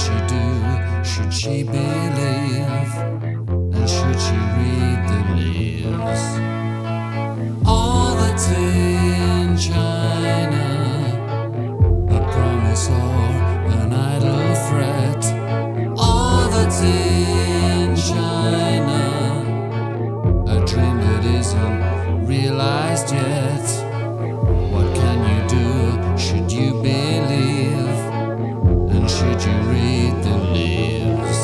she do? Should she believe? And should she read the realized yet. What can you do? Should you believe? And should you read the leaves?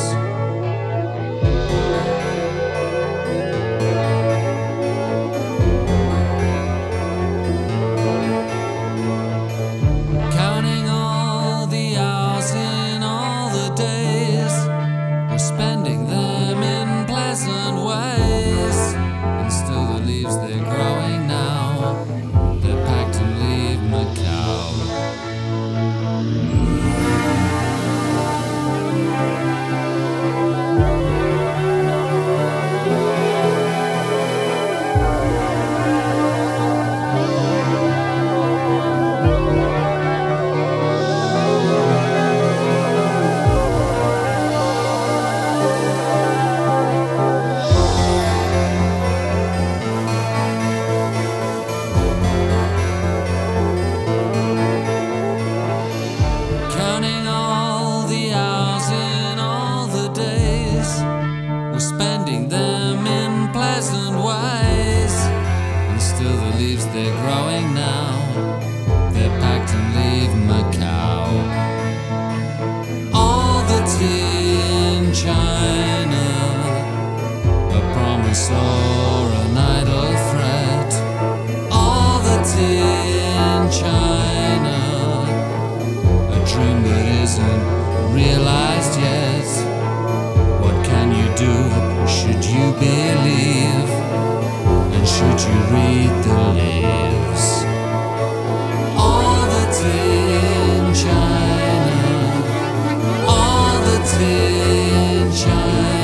Counting all the hours in all the days, we're spending them in pleasant ways. They're growing now, they're packed and leave Macau. All the tea in China, a promise or an idle threat. All the tea in China a dream that isn't realized yet. should you read the leaves all that's in China. All that's in China.